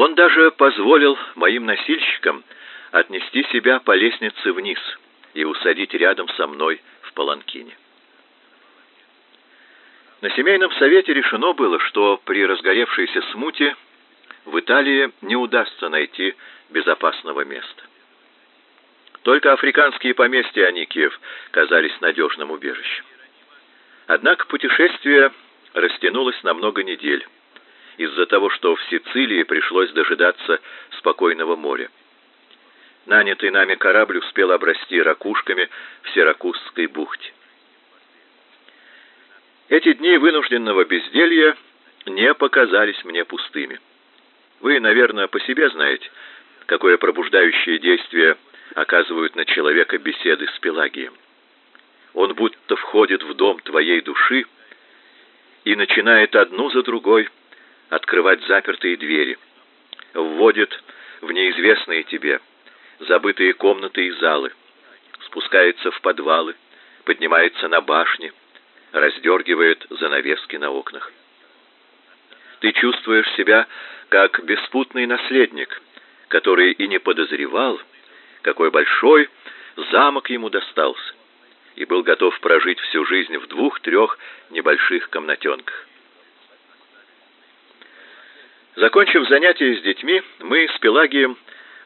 Он даже позволил моим носильщикам отнести себя по лестнице вниз и усадить рядом со мной в паланкине. На семейном совете решено было, что при разгоревшейся смуте в Италии не удастся найти безопасного места. Только африканские поместья Аникиев казались надежным убежищем. Однако путешествие растянулось на много недель из-за того, что в Сицилии пришлось дожидаться спокойного моря. Нанятый нами корабль успел обрасти ракушками в Сиракузской бухте. Эти дни вынужденного безделья не показались мне пустыми. Вы, наверное, по себе знаете, какое пробуждающее действие оказывают на человека беседы с Пелагием. Он будто входит в дом твоей души и начинает одну за другой открывать запертые двери, вводит в неизвестные тебе, забытые комнаты и залы, спускается в подвалы, поднимается на башни, раздергивает занавески на окнах. Ты чувствуешь себя как беспутный наследник, который и не подозревал, какой большой замок ему достался, и был готов прожить всю жизнь в двух-трех небольших комнатенках. Закончив занятия с детьми, мы с Пелагием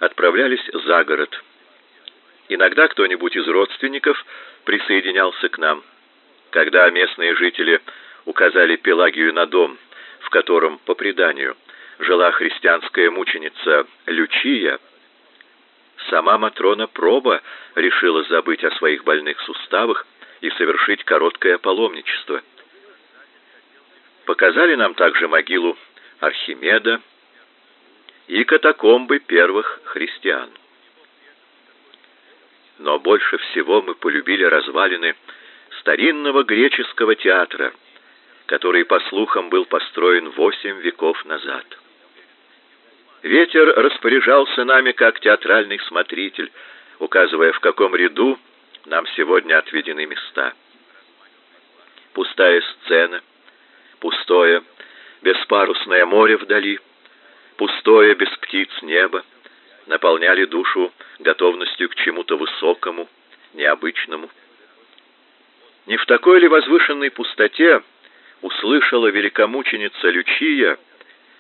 отправлялись за город. Иногда кто-нибудь из родственников присоединялся к нам. Когда местные жители указали Пелагию на дом, в котором, по преданию, жила христианская мученица Лючия, сама Матрона Проба решила забыть о своих больных суставах и совершить короткое паломничество. Показали нам также могилу Архимеда и катакомбы первых христиан. Но больше всего мы полюбили развалины старинного греческого театра, который, по слухам, был построен восемь веков назад. Ветер распоряжался нами как театральный смотритель, указывая, в каком ряду нам сегодня отведены места. Пустая сцена, пустое беспарусное море вдали, пустое без птиц небо, наполняли душу готовностью к чему-то высокому, необычному. Не в такой ли возвышенной пустоте услышала великомученица Лючия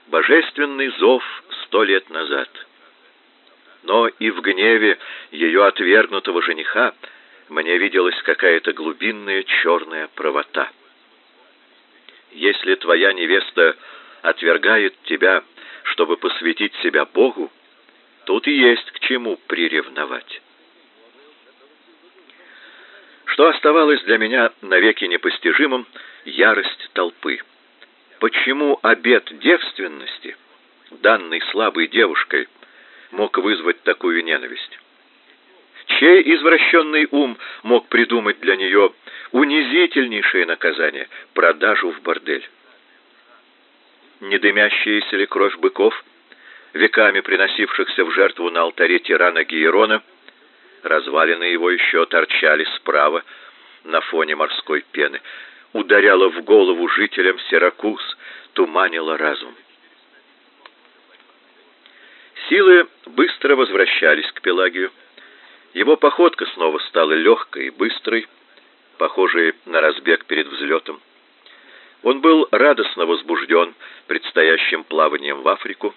божественный зов сто лет назад? Но и в гневе ее отвергнутого жениха мне виделась какая-то глубинная черная правота. Если твоя невеста отвергает тебя, чтобы посвятить себя Богу, тут и есть к чему приревновать. Что оставалось для меня навеки непостижимым — ярость толпы. Почему обет девственности, данный слабой девушкой, мог вызвать такую ненависть? Чей извращенный ум мог придумать для нее унизительнейшее наказание — продажу в бордель? Не дымящаяся ли кровь быков, веками приносившихся в жертву на алтаре тирана Гиерона, развалины его еще торчали справа на фоне морской пены, ударяла в голову жителям Сиракуз, туманила разум. Силы быстро возвращались к Пелагию. Его походка снова стала легкой и быстрой, похожей на разбег перед взлетом. Он был радостно возбужден предстоящим плаванием в Африку,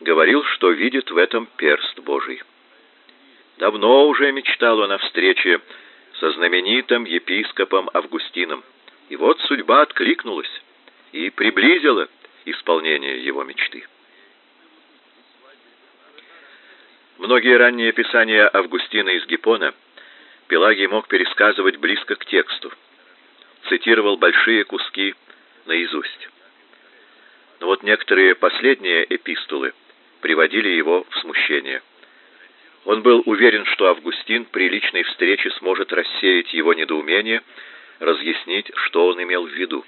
говорил, что видит в этом перст Божий. Давно уже мечтал он о встрече со знаменитым епископом Августином, и вот судьба откликнулась и приблизила исполнение его мечты. Многие ранние писания Августина из Гиппона Пелагий мог пересказывать близко к тексту, цитировал большие куски наизусть. Но вот некоторые последние эпистолы приводили его в смущение. Он был уверен, что Августин при личной встрече сможет рассеять его недоумение, разъяснить, что он имел в виду.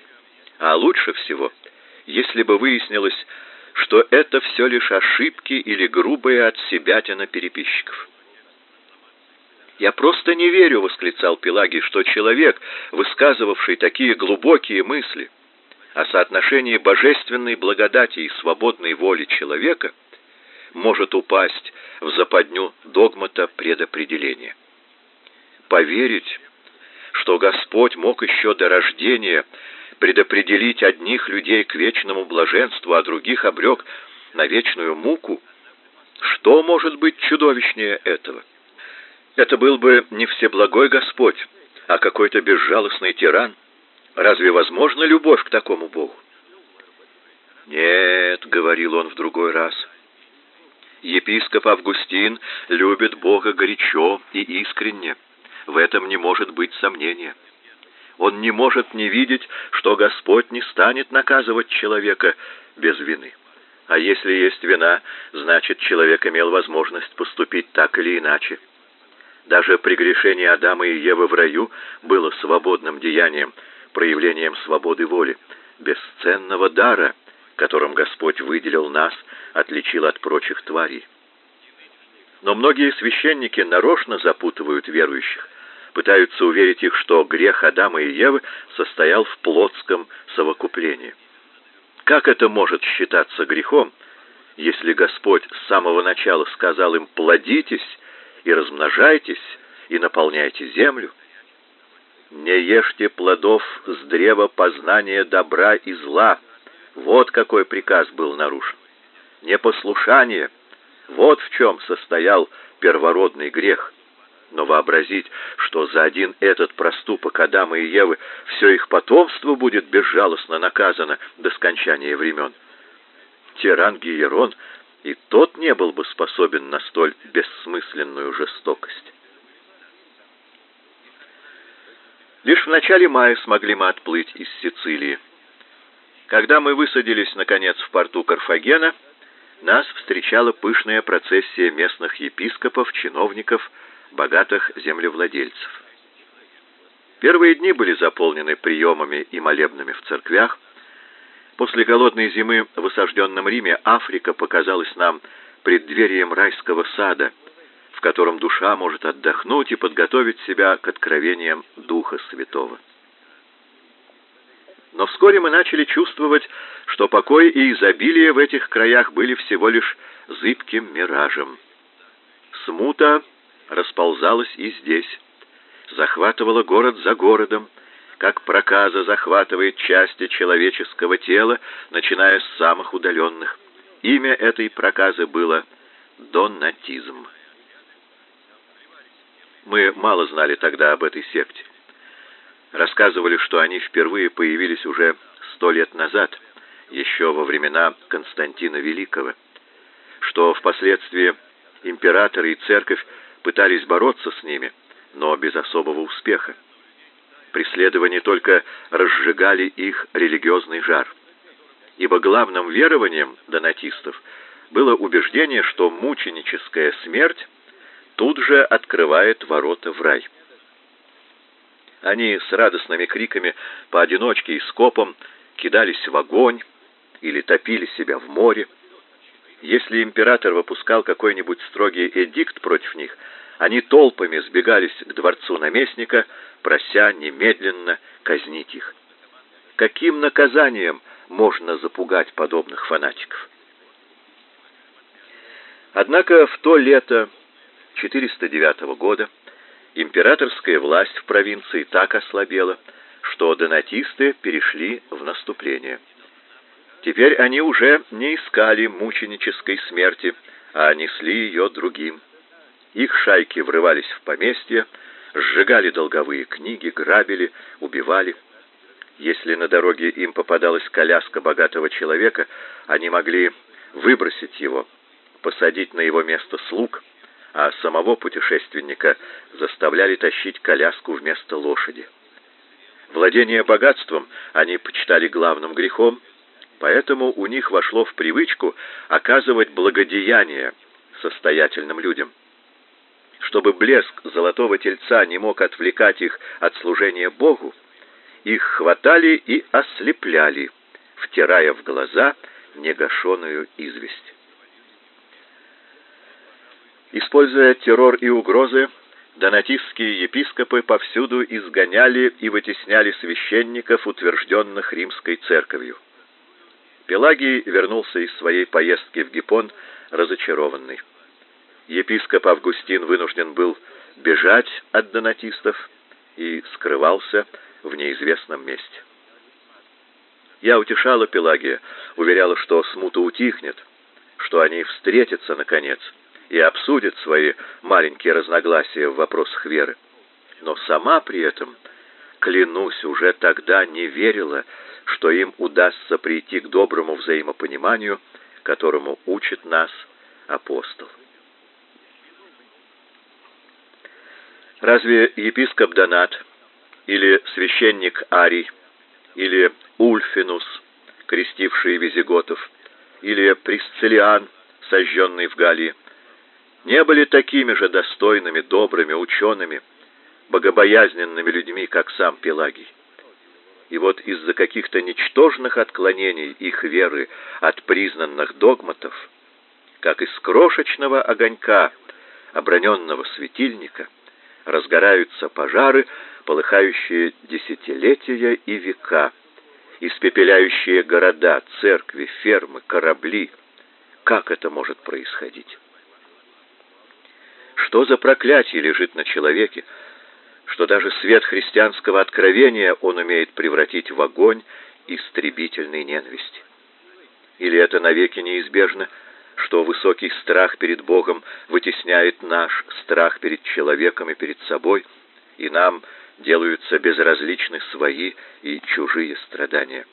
А лучше всего, если бы выяснилось, что это все лишь ошибки или грубые от себятина переписчиков. «Я просто не верю», — восклицал Пелагий, — «что человек, высказывавший такие глубокие мысли, о соотношении божественной благодати и свободной воли человека может упасть в западню догмата предопределения. Поверить, что Господь мог еще до рождения предопределить одних людей к вечному блаженству, а других обрек на вечную муку, что может быть чудовищнее этого? Это был бы не всеблагой Господь, а какой-то безжалостный тиран. Разве возможна любовь к такому Богу? Нет, говорил он в другой раз. Епископ Августин любит Бога горячо и искренне. В этом не может быть сомнения. Он не может не видеть, что Господь не станет наказывать человека без вины. А если есть вина, значит, человек имел возможность поступить так или иначе. Даже прегрешение Адама и Евы в раю было свободным деянием, проявлением свободы воли, бесценного дара, которым Господь выделил нас, отличил от прочих тварей. Но многие священники нарочно запутывают верующих, пытаются уверить их, что грех Адама и Евы состоял в плотском совокуплении. Как это может считаться грехом, если Господь с самого начала сказал им «плодитесь и размножайтесь и наполняйте землю»? Не ешьте плодов с древа познания добра и зла. Вот какой приказ был нарушен. Непослушание. Вот в чем состоял первородный грех. Но вообразить, что за один этот проступок Адама и Евы все их потомство будет безжалостно наказано до скончания времен. Тиран Гиерон и тот не был бы способен на столь бессмысленную жестокость. Лишь в начале мая смогли мы отплыть из Сицилии. Когда мы высадились, наконец, в порту Карфагена, нас встречала пышная процессия местных епископов, чиновников, богатых землевладельцев. Первые дни были заполнены приемами и молебнами в церквях. После голодной зимы в осажденном Риме Африка показалась нам преддверием райского сада, в котором душа может отдохнуть и подготовить себя к откровениям Духа Святого. Но вскоре мы начали чувствовать, что покой и изобилие в этих краях были всего лишь зыбким миражем. Смута расползалась и здесь, захватывала город за городом, как проказа захватывает части человеческого тела, начиная с самых удаленных. Имя этой проказы было донатизм. Мы мало знали тогда об этой секте. Рассказывали, что они впервые появились уже сто лет назад, еще во времена Константина Великого, что впоследствии император и церковь пытались бороться с ними, но без особого успеха. Преследования только разжигали их религиозный жар. Ибо главным верованием донатистов было убеждение, что мученическая смерть тут же открывает ворота в рай. Они с радостными криками поодиночке и скопом кидались в огонь или топили себя в море. Если император выпускал какой-нибудь строгий эдикт против них, они толпами сбегались к дворцу наместника, прося немедленно казнить их. Каким наказанием можно запугать подобных фанатиков? Однако в то лето 409 года императорская власть в провинции так ослабела, что донатисты перешли в наступление. Теперь они уже не искали мученической смерти, а несли ее другим. Их шайки врывались в поместья, сжигали долговые книги, грабили, убивали. Если на дороге им попадалась коляска богатого человека, они могли выбросить его, посадить на его место слуг, а самого путешественника заставляли тащить коляску вместо лошади. Владение богатством они почитали главным грехом, Поэтому у них вошло в привычку оказывать благодеяние состоятельным людям. Чтобы блеск золотого тельца не мог отвлекать их от служения Богу, их хватали и ослепляли, втирая в глаза негашенную известь. Используя террор и угрозы, донатистские епископы повсюду изгоняли и вытесняли священников, утвержденных римской церковью. Пелагий вернулся из своей поездки в Гиппон разочарованный. Епископ Августин вынужден был бежать от донатистов и скрывался в неизвестном месте. Я утешала Пелагия, уверяла, что смута утихнет, что они встретятся наконец и обсудят свои маленькие разногласия в вопросах веры. Но сама при этом, клянусь, уже тогда не верила, что им удастся прийти к доброму взаимопониманию, которому учит нас апостол. Разве епископ Донат или священник Арий или Ульфинус, крестивший визиготов, или Присциллиан, сожженный в Галлии, не были такими же достойными, добрыми учеными, богобоязненными людьми, как сам Пелагий. И вот из-за каких-то ничтожных отклонений их веры от признанных догматов, как из крошечного огонька, оброненного светильника, разгораются пожары, полыхающие десятилетия и века, испепеляющие города, церкви, фермы, корабли. Как это может происходить? Что за проклятие лежит на человеке, что даже свет христианского откровения он умеет превратить в огонь истребительной ненависти? Или это навеки неизбежно, что высокий страх перед Богом вытесняет наш страх перед человеком и перед собой, и нам делаются безразличны свои и чужие страдания.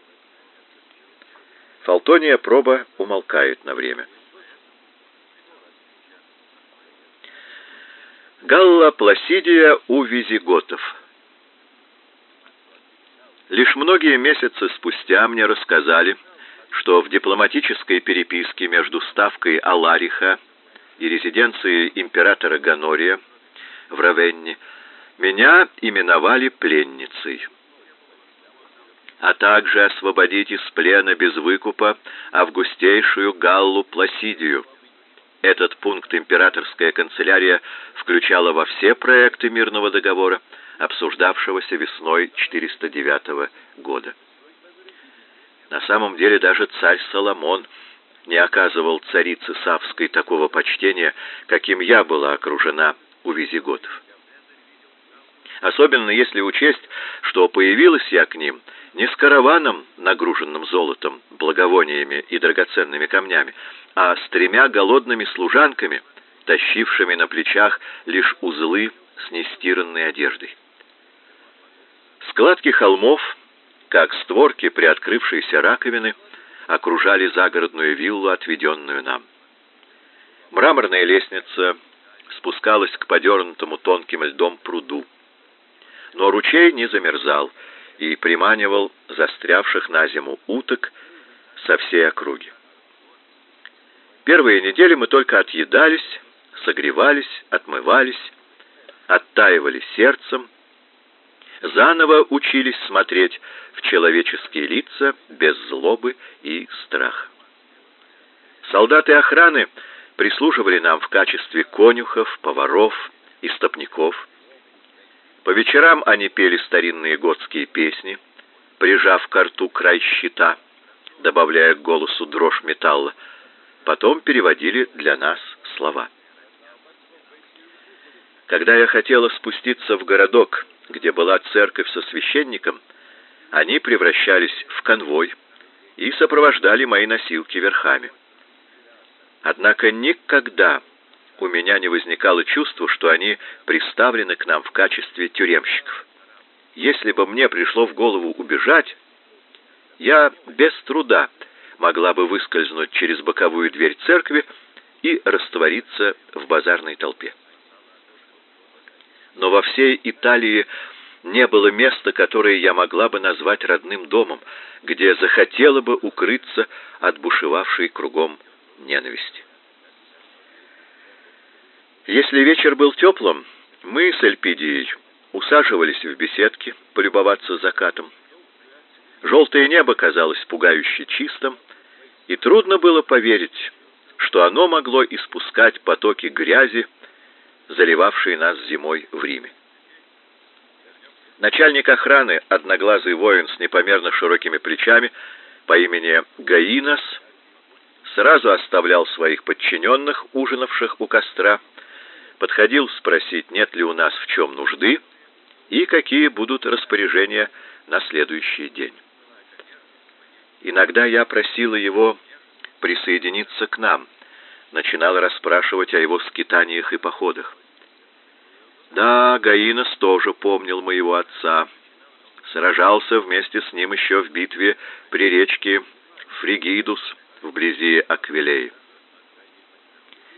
Фалтония проба умолкает на время. Галла Пласидия у визиготов. Лишь многие месяцы спустя мне рассказали, что в дипломатической переписке между ставкой Алариха и резиденцией императора Ганория в Равенне меня именовали пленницей, а также освободить из плена без выкупа августейшую Галлу Пласидию. Этот пункт императорская канцелярия включала во все проекты мирного договора, обсуждавшегося весной 409 года. На самом деле даже царь Соломон не оказывал царице Савской такого почтения, каким я была окружена у визиготов особенно если учесть, что появилась я к ним не с караваном, нагруженным золотом, благовониями и драгоценными камнями, а с тремя голодными служанками, тащившими на плечах лишь узлы с нестиранной одеждой. Складки холмов, как створки приоткрывшейся раковины, окружали загородную виллу, отведенную нам. Мраморная лестница спускалась к подернутому тонким льдом пруду. Но ручей не замерзал и приманивал застрявших на зиму уток со всей округи. Первые недели мы только отъедались, согревались, отмывались, оттаивали сердцем, заново учились смотреть в человеческие лица без злобы и страха. Солдаты охраны прислуживали нам в качестве конюхов, поваров и стопников. По вечерам они пели старинные готские песни, прижав к рту край щита, добавляя к голосу дрожь металла. Потом переводили для нас слова. Когда я хотела спуститься в городок, где была церковь со священником, они превращались в конвой и сопровождали мои носилки верхами. Однако никогда у меня не возникало чувства, что они приставлены к нам в качестве тюремщиков. Если бы мне пришло в голову убежать, я без труда могла бы выскользнуть через боковую дверь церкви и раствориться в базарной толпе. Но во всей Италии не было места, которое я могла бы назвать родным домом, где захотела бы укрыться от бушевавшей кругом ненависти. Если вечер был теплым, мы с Эльпидией усаживались в беседке полюбоваться закатом. Желтое небо казалось пугающе чистым, и трудно было поверить, что оно могло испускать потоки грязи заливавшие нас зимой в Риме. Начальник охраны, одноглазый воин с непомерно широкими плечами по имени Гаинос, сразу оставлял своих подчиненных, ужинавших у костра, подходил спросить, нет ли у нас в чем нужды и какие будут распоряжения на следующий день. Иногда я просила его присоединиться к нам, начинал расспрашивать о его скитаниях и походах. Да, Гаинос тоже помнил моего отца. Сражался вместе с ним еще в битве при речке Фригидус вблизи Аквилеи.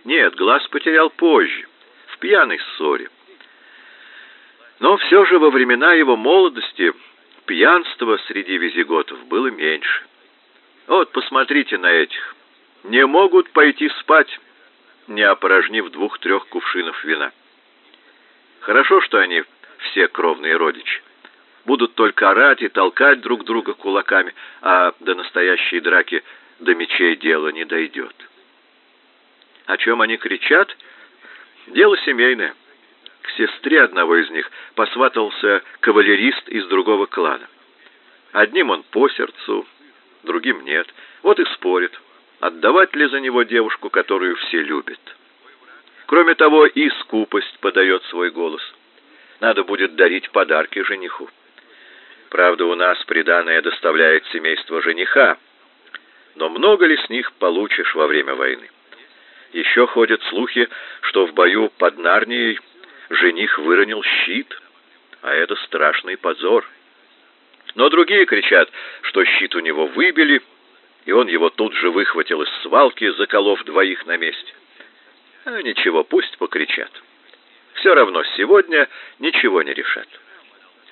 Нет, глаз потерял позже, в пьяной ссоре. Но все же во времена его молодости пьянства среди визиготов было меньше. Вот посмотрите на этих. Не могут пойти спать, не опорожнив двух-трех кувшинов вина. Хорошо, что они все кровные родичи. Будут только орать и толкать друг друга кулаками, а до настоящей драки до мечей дело не дойдет. О чем они кричат? Дело семейное. К сестре одного из них посватался кавалерист из другого клана. Одним он по сердцу, другим нет. Вот и спорят, отдавать ли за него девушку, которую все любят. Кроме того, и скупость подает свой голос. Надо будет дарить подарки жениху. Правда, у нас приданое доставляет семейство жениха, но много ли с них получишь во время войны? Еще ходят слухи, что в бою под Нарнией жених выронил щит, а это страшный позор. Но другие кричат, что щит у него выбили, и он его тут же выхватил из свалки, заколов двоих на месте. А ничего, пусть покричат. Все равно сегодня ничего не решат.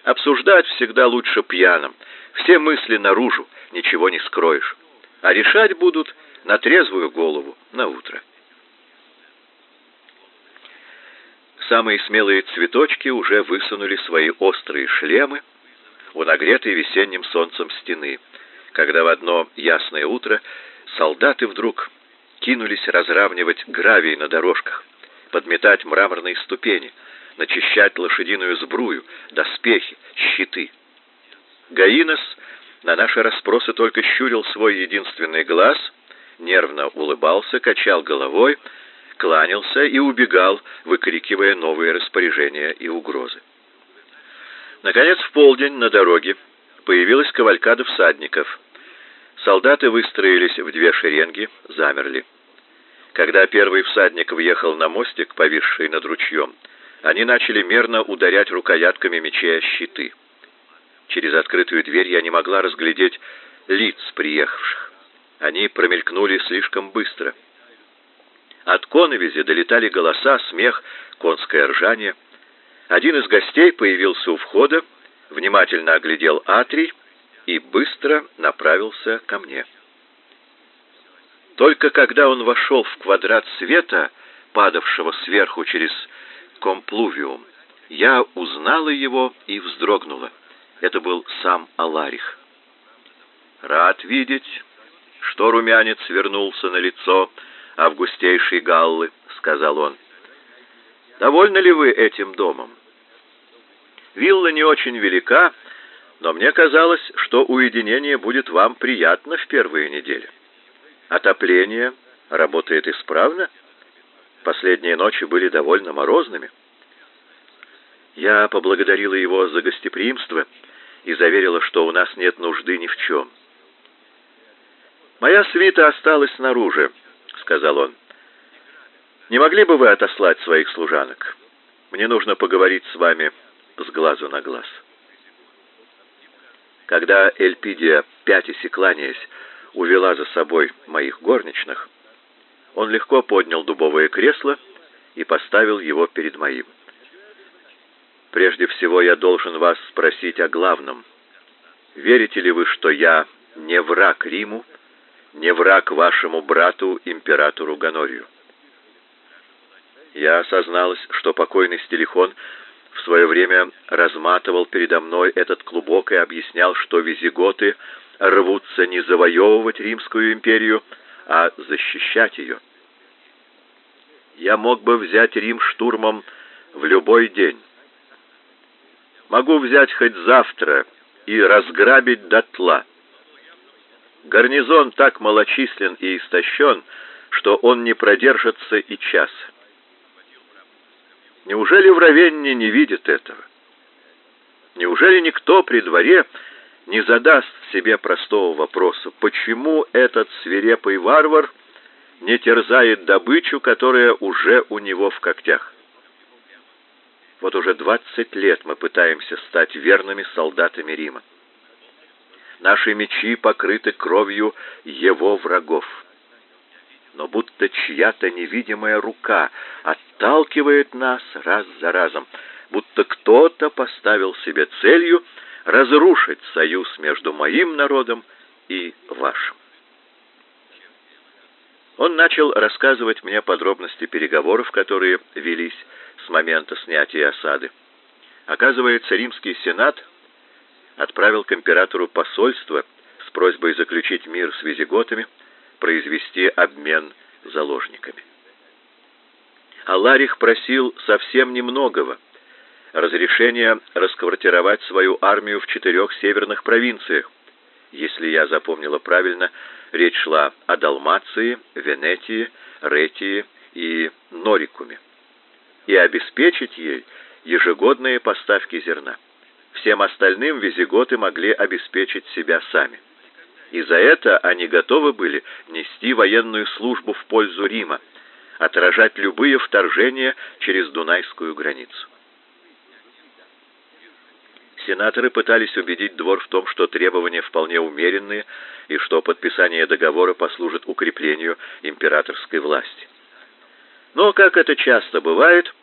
Обсуждать всегда лучше пьяным. Все мысли наружу, ничего не скроешь. А решать будут на трезвую голову на утро. Самые смелые цветочки уже высунули свои острые шлемы у нагретой весенним солнцем стены, когда в одно ясное утро солдаты вдруг кинулись разравнивать гравий на дорожках, подметать мраморные ступени, начищать лошадиную сбрую, доспехи, щиты. Гаинос на наши расспросы только щурил свой единственный глаз, нервно улыбался, качал головой, кланялся и убегал, выкрикивая новые распоряжения и угрозы. Наконец, в полдень на дороге появилась кавалькада всадников. Солдаты выстроились в две шеренги, замерли. Когда первый всадник въехал на мостик, повисший над ручьем, они начали мерно ударять рукоятками мечей о щиты. Через открытую дверь я не могла разглядеть лиц приехавших. Они промелькнули слишком быстро — от коновизи долетали голоса, смех, конское ржание. Один из гостей появился у входа, внимательно оглядел Атрий и быстро направился ко мне. Только когда он вошел в квадрат света, падавшего сверху через комплувиум, я узнала его и вздрогнула. Это был сам Аларих. Рад видеть, что румянец вернулся на лицо, августейшей Галлы, — сказал он. «Довольны ли вы этим домом? Вилла не очень велика, но мне казалось, что уединение будет вам приятно в первые недели. Отопление работает исправно. Последние ночи были довольно морозными. Я поблагодарила его за гостеприимство и заверила, что у нас нет нужды ни в чем. Моя свита осталась снаружи, сказал он. «Не могли бы вы отослать своих служанок? Мне нужно поговорить с вами с глазу на глаз». Когда Эльпидия, пятясь и кланяясь, увела за собой моих горничных, он легко поднял дубовое кресло и поставил его перед моим. «Прежде всего я должен вас спросить о главном. Верите ли вы, что я не враг Риму, не враг вашему брату, императору Ганорию. Я осозналась, что покойный Стелихон свое время разматывал передо мной этот клубок и объяснял, что визиготы рвутся не завоевывать Римскую империю, а защищать ее. Я мог бы взять Рим штурмом в любой день. Могу взять хоть завтра и разграбить дотла. Гарнизон так малочислен и истощен, что он не продержится и час. Неужели в Равенне не видит этого? Неужели никто при дворе не задаст себе простого вопроса, почему этот свирепый варвар не терзает добычу, которая уже у него в когтях? Вот уже двадцать лет мы пытаемся стать верными солдатами Рима. Наши мечи покрыты кровью его врагов. Но будто чья-то невидимая рука отталкивает нас раз за разом, будто кто-то поставил себе целью разрушить союз между моим народом и вашим. Он начал рассказывать мне подробности переговоров, которые велись с момента снятия осады. Оказывается, римский сенат отправил к императору посольство с просьбой заключить мир с визиготами, произвести обмен заложниками. Аларих просил совсем немногого — разрешения расквартировать свою армию в четырех северных провинциях. Если я запомнила правильно, речь шла о Далмации, Венетии, Ретии и Норикуме, и обеспечить ей ежегодные поставки зерна. Всем остальным визиготы могли обеспечить себя сами. И за это они готовы были нести военную службу в пользу Рима, отражать любые вторжения через Дунайскую границу. Сенаторы пытались убедить двор в том, что требования вполне умеренные и что подписание договора послужит укреплению императорской власти. Но, как это часто бывает,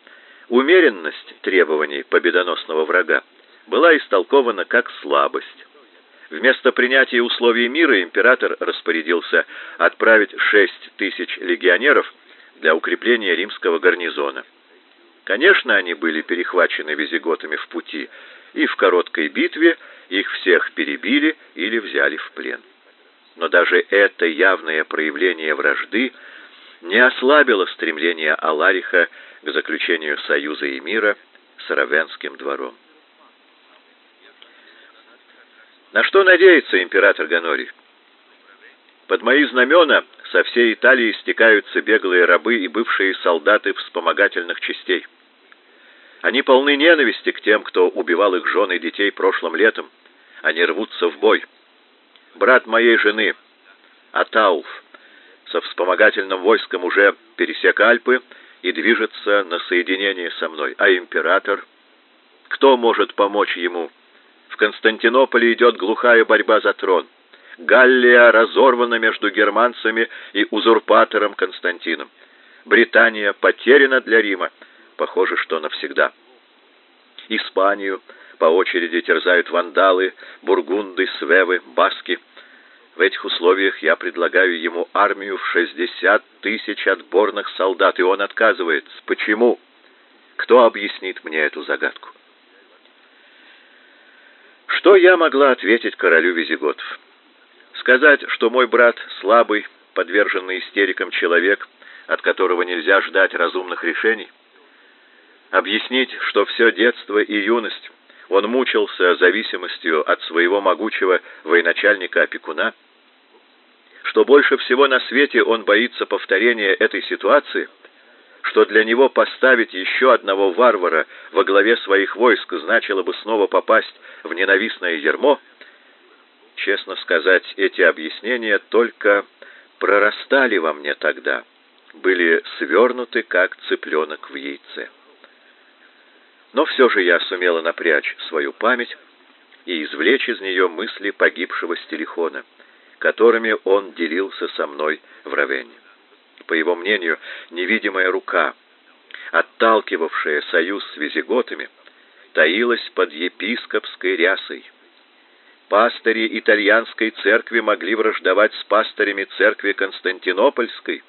умеренность требований победоносного врага была истолкована как слабость. Вместо принятия условий мира император распорядился отправить шесть тысяч легионеров для укрепления римского гарнизона. Конечно, они были перехвачены визиготами в пути, и в короткой битве их всех перебили или взяли в плен. Но даже это явное проявление вражды не ослабило стремление Алариха к заключению союза и мира с Равенским двором. На что надеется император Ганорий? Под мои знамена со всей Италии стекаются беглые рабы и бывшие солдаты вспомогательных частей. Они полны ненависти к тем, кто убивал их жен и детей прошлым летом. Они рвутся в бой. Брат моей жены, Атауф, со вспомогательным войском уже пересек Альпы и движется на соединение со мной. А император? Кто может помочь ему? В Константинополе идет глухая борьба за трон. Галлия разорвана между германцами и узурпатором Константином. Британия потеряна для Рима, похоже, что навсегда. Испанию по очереди терзают вандалы, бургунды, свевы, баски. В этих условиях я предлагаю ему армию в 60 тысяч отборных солдат, и он отказывается. Почему? Кто объяснит мне эту загадку? Что я могла ответить королю визиготов? Сказать, что мой брат слабый, подверженный истерикам человек, от которого нельзя ждать разумных решений? Объяснить, что все детство и юность он мучился зависимостью от своего могучего военачальника-опекуна? Что больше всего на свете он боится повторения этой ситуации – что для него поставить еще одного варвара во главе своих войск значило бы снова попасть в ненавистное ермо, честно сказать, эти объяснения только прорастали во мне тогда, были свернуты, как цыпленок в яйце. Но все же я сумела напрячь свою память и извлечь из нее мысли погибшего Стелихона, которыми он делился со мной в Равенне. По его мнению, невидимая рука, отталкивавшая союз с визиготами, таилась под епископской рясой. Пастыри итальянской церкви могли враждовать с пастырями церкви Константинопольской,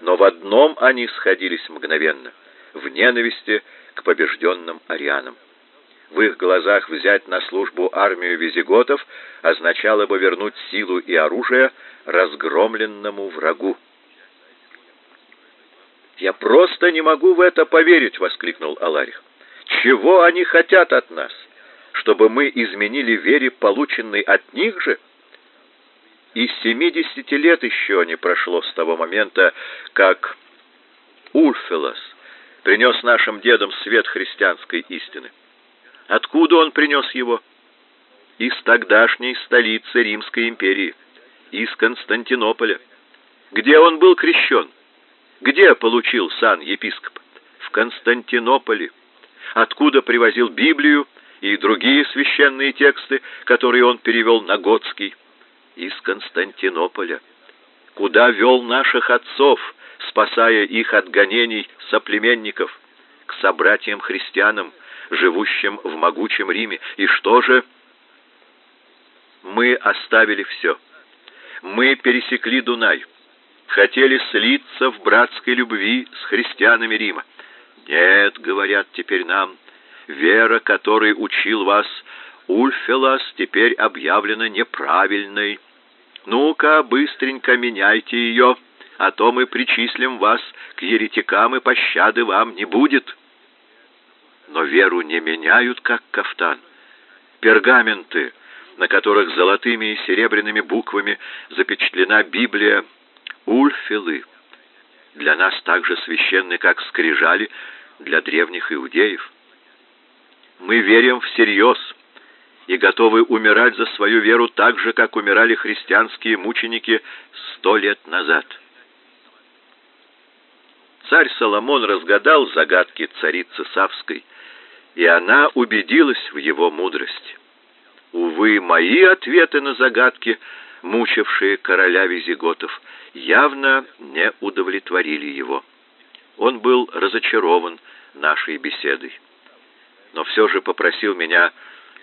но в одном они сходились мгновенно — в ненависти к побежденным арианам. В их глазах взять на службу армию визиготов означало бы вернуть силу и оружие разгромленному врагу. «Я просто не могу в это поверить!» — воскликнул Аларих. «Чего они хотят от нас? Чтобы мы изменили вере, полученной от них же?» И семидесяти лет еще не прошло с того момента, как Ульфелос принес нашим дедам свет христианской истины. Откуда он принес его? Из тогдашней столицы Римской империи, из Константинополя. Где он был крещен? Где получил сан епископ? В Константинополе. Откуда привозил Библию и другие священные тексты, которые он перевел на готский? Из Константинополя. Куда вел наших отцов, спасая их от гонений соплеменников? К собратьям-христианам, живущим в могучем Риме. И что же? Мы оставили все. Мы пересекли Дунай хотели слиться в братской любви с христианами Рима. Нет, говорят теперь нам, вера, которой учил вас Ульфелас, теперь объявлена неправильной. Ну-ка, быстренько меняйте ее, а то мы причислим вас к еретикам, и пощады вам не будет. Но веру не меняют, как кафтан. Пергаменты, на которых золотыми и серебряными буквами запечатлена Библия, Ульфилы для нас так же священны, как скрижали для древних иудеев. Мы верим всерьез и готовы умирать за свою веру так же, как умирали христианские мученики сто лет назад. Царь Соломон разгадал загадки царицы Савской, и она убедилась в его мудрости. Увы, мои ответы на загадки, мучившие короля визиготов, явно не удовлетворили его. Он был разочарован нашей беседой, но все же попросил меня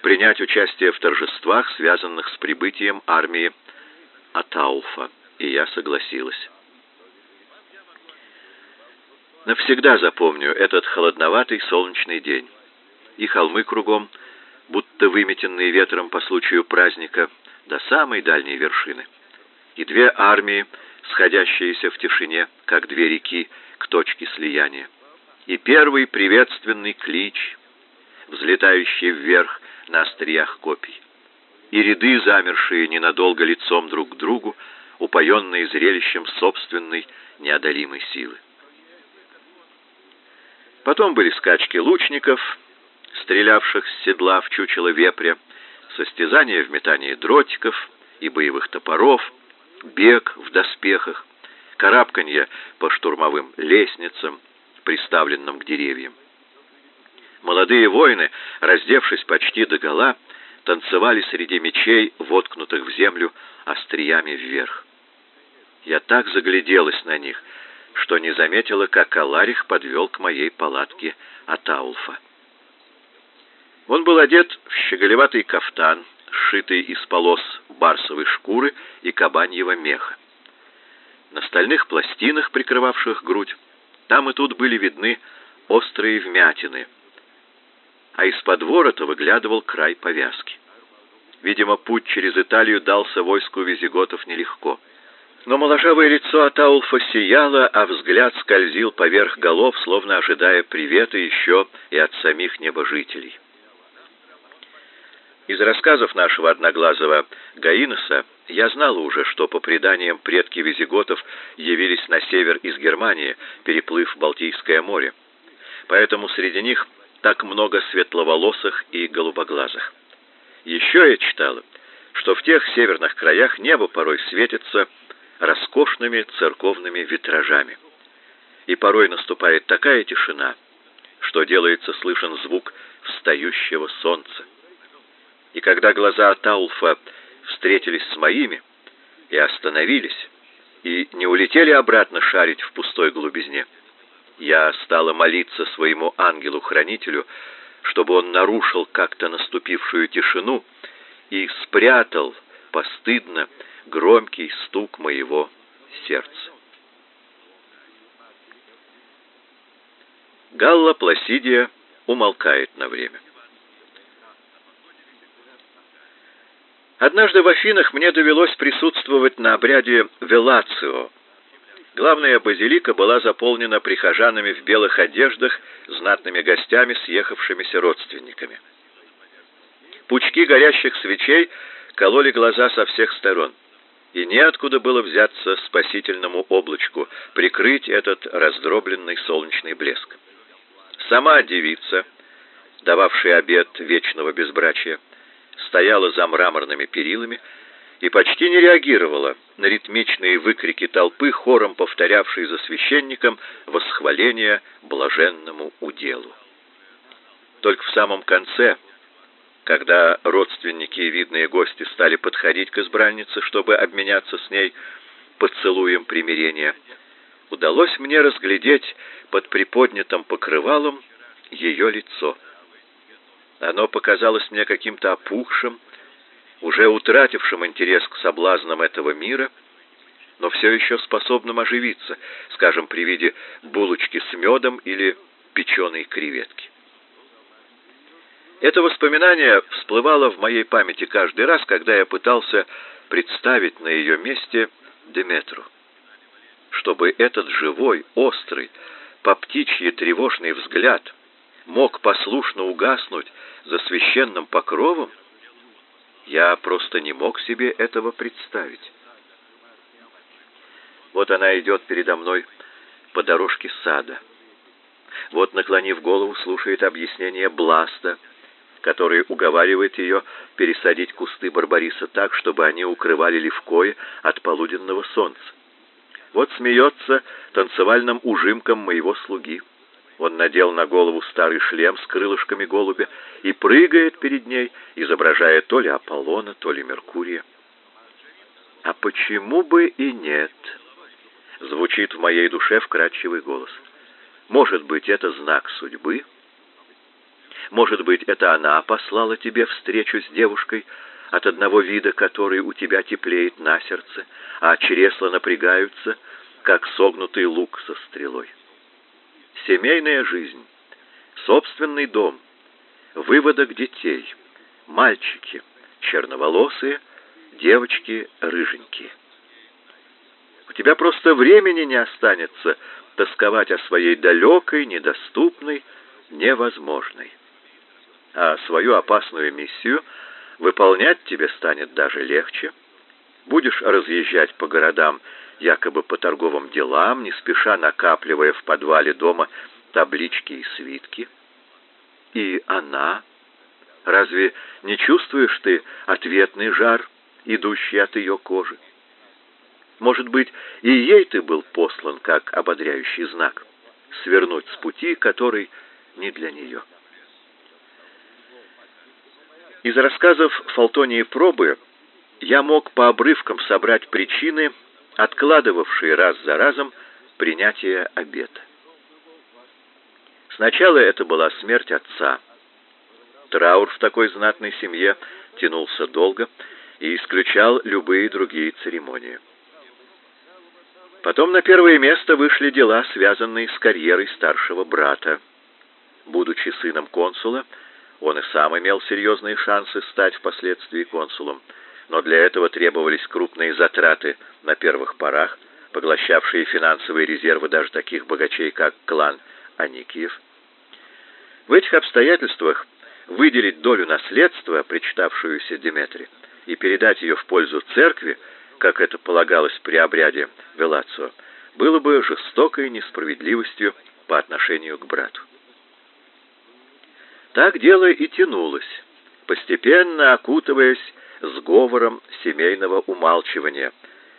принять участие в торжествах, связанных с прибытием армии Атауфа, и я согласилась. Навсегда запомню этот холодноватый солнечный день. И холмы кругом, будто выметенные ветром по случаю праздника, до самой дальней вершины. И две армии, сходящиеся в тишине, как две реки, к точке слияния. И первый приветственный клич, взлетающий вверх на остриях копий. И ряды, замершие ненадолго лицом друг к другу, упоенные зрелищем собственной неодолимой силы. Потом были скачки лучников, стрелявших с седла в чучело вепря, состязания в метании дротиков и боевых топоров, бег в доспехах, карабканье по штурмовым лестницам, приставленным к деревьям. Молодые воины, раздевшись почти догола, танцевали среди мечей, воткнутых в землю остриями вверх. Я так загляделась на них, что не заметила, как Аларих подвел к моей палатке Атаулфа. Он был одет в щеголеватый кафтан, сшитый из полос барсовой шкуры и кабаньего меха. На стальных пластинах, прикрывавших грудь, там и тут были видны острые вмятины, а из-под ворота выглядывал край повязки. Видимо, путь через Италию дался войску визиготов нелегко. Но моложавое лицо Атаулфа сияло, а взгляд скользил поверх голов, словно ожидая привета еще и от самих небожителей. Из рассказов нашего одноглазого Гаиноса я знал уже, что по преданиям предки визиготов явились на север из Германии, переплыв Балтийское море. Поэтому среди них так много светловолосых и голубоглазых. Еще я читал, что в тех северных краях небо порой светится роскошными церковными витражами. И порой наступает такая тишина, что делается слышен звук встающего солнца. И когда глаза Таулфа встретились с моими и остановились, и не улетели обратно шарить в пустой глубизне, я стала молиться своему ангелу-хранителю, чтобы он нарушил как-то наступившую тишину и спрятал постыдно громкий стук моего сердца. Галла Пласидия умолкает на время. Однажды в Афинах мне довелось присутствовать на обряде велацио, Главная базилика была заполнена прихожанами в белых одеждах, знатными гостями, съехавшимися родственниками. Пучки горящих свечей кололи глаза со всех сторон, и неоткуда было взяться спасительному облачку, прикрыть этот раздробленный солнечный блеск. Сама девица, дававшая обет вечного безбрачия, стояла за мраморными перилами и почти не реагировала на ритмичные выкрики толпы, хором повторявшие за священником восхваление блаженному уделу. Только в самом конце когда родственники и видные гости стали подходить к избраннице, чтобы обменяться с ней поцелуем примирения, удалось мне разглядеть под приподнятым покрывалом ее лицо. Оно показалось мне каким-то опухшим, уже утратившим интерес к соблазнам этого мира, но все еще способным оживиться, скажем, при виде булочки с медом или печеной креветки. Это воспоминание всплывало в моей памяти каждый раз, когда я пытался представить на ее месте Деметру. Чтобы этот живой, острый, по птичьи тревожный взгляд мог послушно угаснуть за священным покровом, я просто не мог себе этого представить. Вот она идет передо мной по дорожке сада. Вот, наклонив голову, слушает объяснение Бласта — который уговаривает ее пересадить кусты барбариса так, чтобы они укрывали левкое от полуденного солнца. Вот смеется танцевальным ужимком моего слуги. Он надел на голову старый шлем с крылышками голубя и прыгает перед ней, изображая то ли Аполлона, то ли Меркурия. «А почему бы и нет?» — звучит в моей душе вкрадчивый голос. «Может быть, это знак судьбы?» Может быть, это она послала тебе встречу с девушкой, от одного вида которой у тебя теплеет на сердце, а чресла напрягаются, как согнутый лук со стрелой. Семейная жизнь, собственный дом, выводок детей, мальчики, черноволосые, девочки рыженькие. У тебя просто времени не останется тосковать о своей далекой, недоступной, невозможной а свою опасную миссию выполнять тебе станет даже легче. Будешь разъезжать по городам якобы по торговым делам, не спеша накапливая в подвале дома таблички и свитки. И она... Разве не чувствуешь ты ответный жар, идущий от ее кожи? Может быть, и ей ты был послан как ободряющий знак, свернуть с пути, который не для нее. Из рассказов Фалтонии Пробы я мог по обрывкам собрать причины, откладывавшие раз за разом принятие обета. Сначала это была смерть отца. Траур в такой знатной семье тянулся долго и исключал любые другие церемонии. Потом на первое место вышли дела, связанные с карьерой старшего брата. Будучи сыном консула, он и сам имел серьезные шансы стать впоследствии консулом, но для этого требовались крупные затраты на первых порах, поглощавшие финансовые резервы даже таких богачей, как клан Аникиев. В этих обстоятельствах выделить долю наследства, причитавшуюся Деметре, и передать ее в пользу церкви, как это полагалось при обряде Велацио, было бы жестокой несправедливостью по отношению к брату. Так дело и тянулось, постепенно окутываясь сговором семейного умалчивания,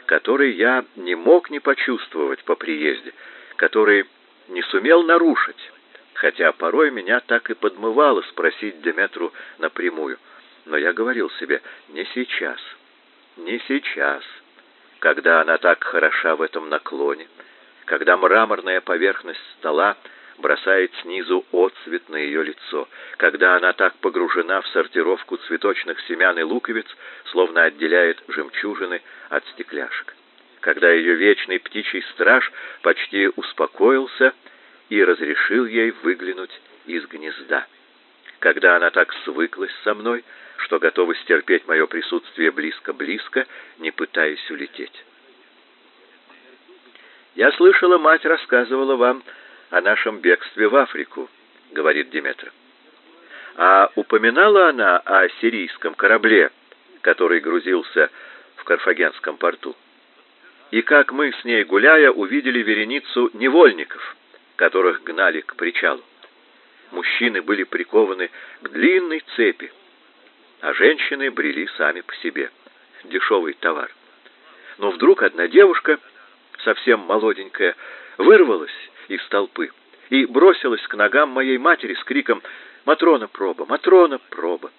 который я не мог не почувствовать по приезде, который не сумел нарушить, хотя порой меня так и подмывало спросить Деметру напрямую. Но я говорил себе, не сейчас, не сейчас, когда она так хороша в этом наклоне, когда мраморная поверхность стола бросает снизу отцвет на ее лицо, когда она так погружена в сортировку цветочных семян и луковиц, словно отделяет жемчужины от стекляшек, когда ее вечный птичий страж почти успокоился и разрешил ей выглянуть из гнезда, когда она так свыклась со мной, что готова стерпеть мое присутствие близко-близко, не пытаясь улететь. Я слышала, мать рассказывала вам о нашем бегстве в Африку, говорит Диметра. А упоминала она о сирийском корабле, который грузился в Карфагенском порту. И как мы с ней гуляя увидели вереницу невольников, которых гнали к причалу. Мужчины были прикованы к длинной цепи, а женщины брели сами по себе. Дешевый товар. Но вдруг одна девушка, совсем молоденькая, вырвалась из толпы и бросилась к ногам моей матери с криком «Матрона проба! Матрона проба!».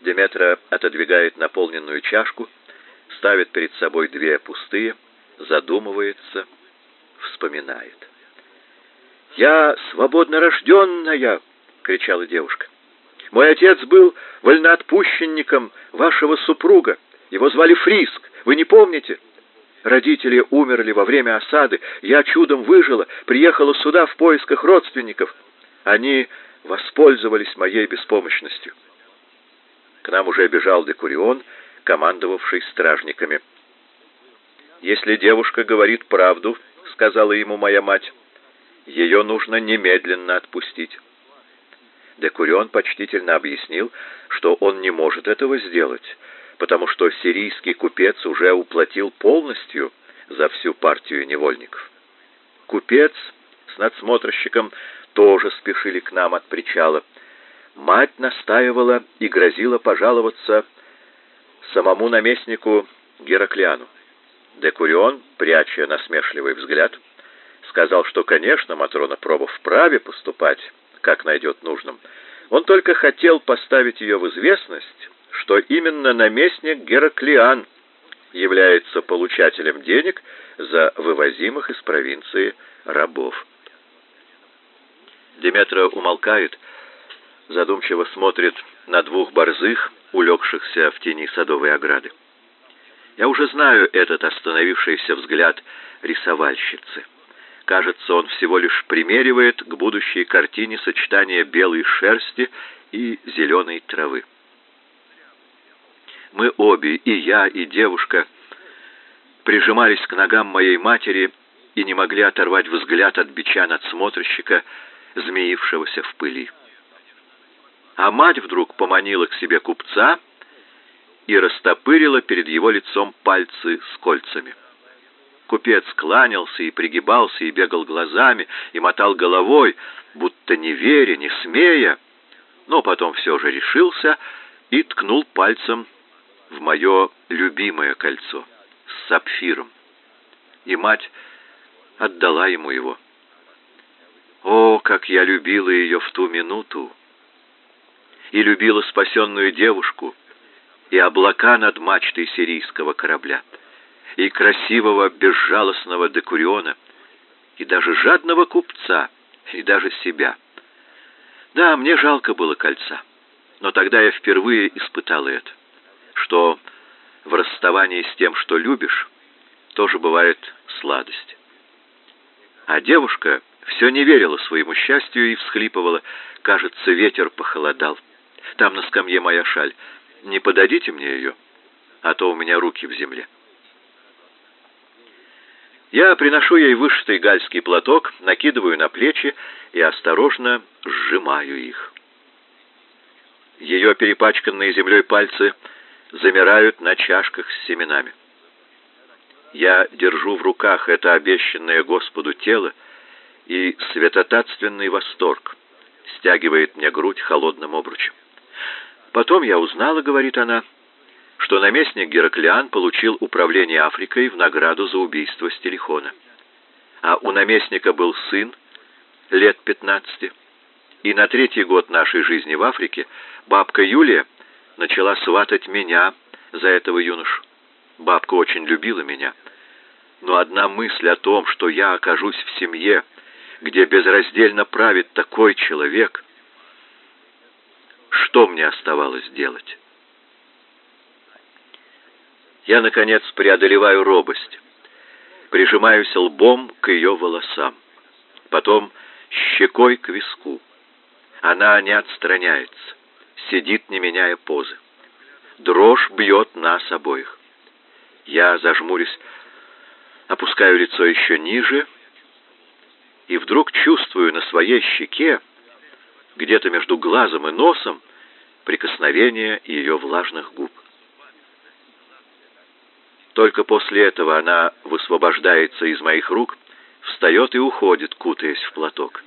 Деметра отодвигает наполненную чашку, ставит перед собой две пустые, задумывается, вспоминает. «Я свободно рожденная!» — кричала девушка. «Мой отец был вольноотпущенником вашего супруга. Его звали Фриск. Вы не помните?» Родители умерли во время осады. Я чудом выжила, приехала сюда в поисках родственников. Они воспользовались моей беспомощностью. К нам уже бежал Декурион, командовавший стражниками. «Если девушка говорит правду, — сказала ему моя мать, — ее нужно немедленно отпустить». Декурион почтительно объяснил, что он не может этого сделать, потому что сирийский купец уже уплатил полностью за всю партию невольников. Купец с надсмотрщиком тоже спешили к нам от причала. Мать настаивала и грозила пожаловаться самому наместнику Гераклиану. Декурион, пряча насмешливый взгляд, сказал, что, конечно, Матрона Проба вправе поступать, как найдет нужным. Он только хотел поставить ее в известность, что именно наместник Гераклиан является получателем денег за вывозимых из провинции рабов. Деметра умолкает, задумчиво смотрит на двух борзых, улегшихся в тени садовой ограды. Я уже знаю этот остановившийся взгляд рисовальщицы. Кажется, он всего лишь примеривает к будущей картине сочетание белой шерсти и зеленой травы. Мы обе, и я, и девушка, прижимались к ногам моей матери и не могли оторвать взгляд от бича надсмотрщика, змеившегося в пыли. А мать вдруг поманила к себе купца и растопырила перед его лицом пальцы с кольцами. Купец кланялся и пригибался, и бегал глазами, и мотал головой, будто не веря, не смея, но потом все же решился и ткнул пальцем в мое любимое кольцо с сапфиром. И мать отдала ему его. О, как я любила ее в ту минуту! И любила спасенную девушку, и облака над мачтой сирийского корабля и красивого безжалостного декуриона, и даже жадного купца, и даже себя. Да, мне жалко было кольца, но тогда я впервые испытал это, что в расставании с тем, что любишь, тоже бывает сладость. А девушка все не верила своему счастью и всхлипывала. Кажется, ветер похолодал. Там на скамье моя шаль. Не подадите мне ее, а то у меня руки в земле. Я приношу ей вышитый гальский платок, накидываю на плечи и осторожно сжимаю их. Ее перепачканные землей пальцы замирают на чашках с семенами. Я держу в руках это обещанное Господу тело, и святотатственный восторг стягивает мне грудь холодным обручем. Потом я узнала, говорит она, — что наместник Гераклиан получил управление Африкой в награду за убийство Стелихона. А у наместника был сын, лет пятнадцати, и на третий год нашей жизни в Африке бабка Юлия начала сватать меня за этого юношу. Бабка очень любила меня, но одна мысль о том, что я окажусь в семье, где безраздельно правит такой человек, что мне оставалось делать? Я, наконец, преодолеваю робость. Прижимаюсь лбом к ее волосам. Потом щекой к виску. Она не отстраняется, сидит, не меняя позы. Дрожь бьет нас обоих. Я зажмурюсь. Опускаю лицо еще ниже и вдруг чувствую на своей щеке, где-то между глазом и носом, прикосновение ее влажных губ. Только после этого она высвобождается из моих рук, встает и уходит, кутаясь в платок.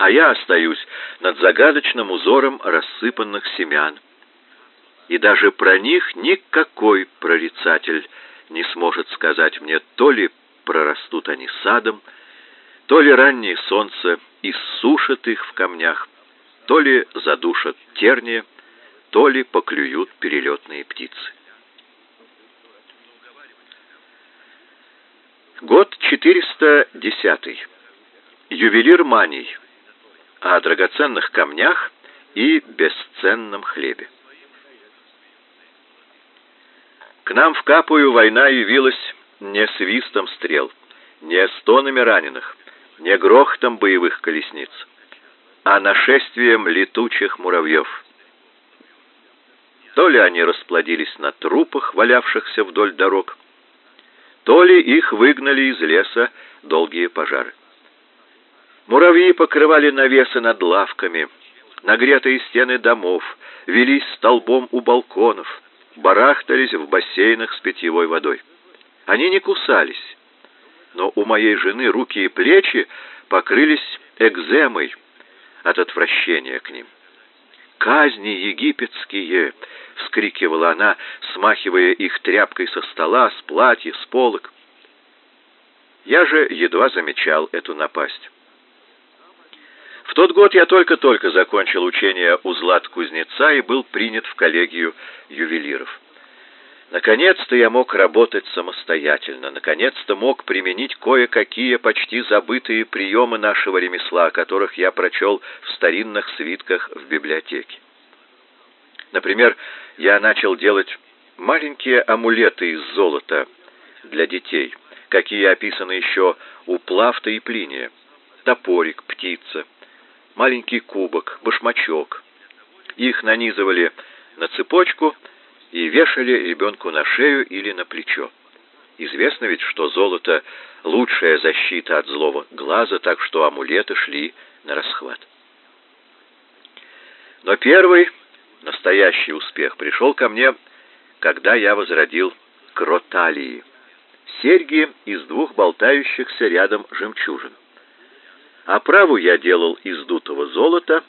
А я остаюсь над загадочным узором рассыпанных семян. И даже про них никакой прорицатель не сможет сказать мне, то ли прорастут они садом, то ли раннее солнце иссушит их в камнях, то ли задушат терния, то ли поклюют перелетные птицы. Год 410. Ювелир Маний. О драгоценных камнях и бесценном хлебе. К нам в Капую война явилась не свистом стрел, не стонами раненых, не грохотом боевых колесниц, а нашествием летучих муравьев. То ли они расплодились на трупах, валявшихся вдоль дорог, то ли их выгнали из леса долгие пожары. Муравьи покрывали навесы над лавками, нагретые стены домов, велись столбом у балконов, барахтались в бассейнах с питьевой водой. Они не кусались, но у моей жены руки и плечи покрылись экземой от отвращения к ним. «Казни египетские!» — вскрикивала она, смахивая их тряпкой со стола, с платья, с полок. Я же едва замечал эту напасть. В тот год я только-только закончил учение у Злат-кузнеца и был принят в коллегию ювелиров. Наконец-то я мог работать самостоятельно, наконец-то мог применить кое-какие почти забытые приемы нашего ремесла, о которых я прочел в старинных свитках в библиотеке. Например, я начал делать маленькие амулеты из золота для детей, какие описаны еще у Плафта и Плиния. Топорик, птица, маленький кубок, башмачок. Их нанизывали на цепочку и вешали ребенку на шею или на плечо. Известно ведь, что золото — лучшая защита от злого глаза, так что амулеты шли на расхват. Но первый настоящий успех пришел ко мне, когда я возродил кроталии, серьги из двух болтающихся рядом жемчужин. Оправу я делал из дутого золота,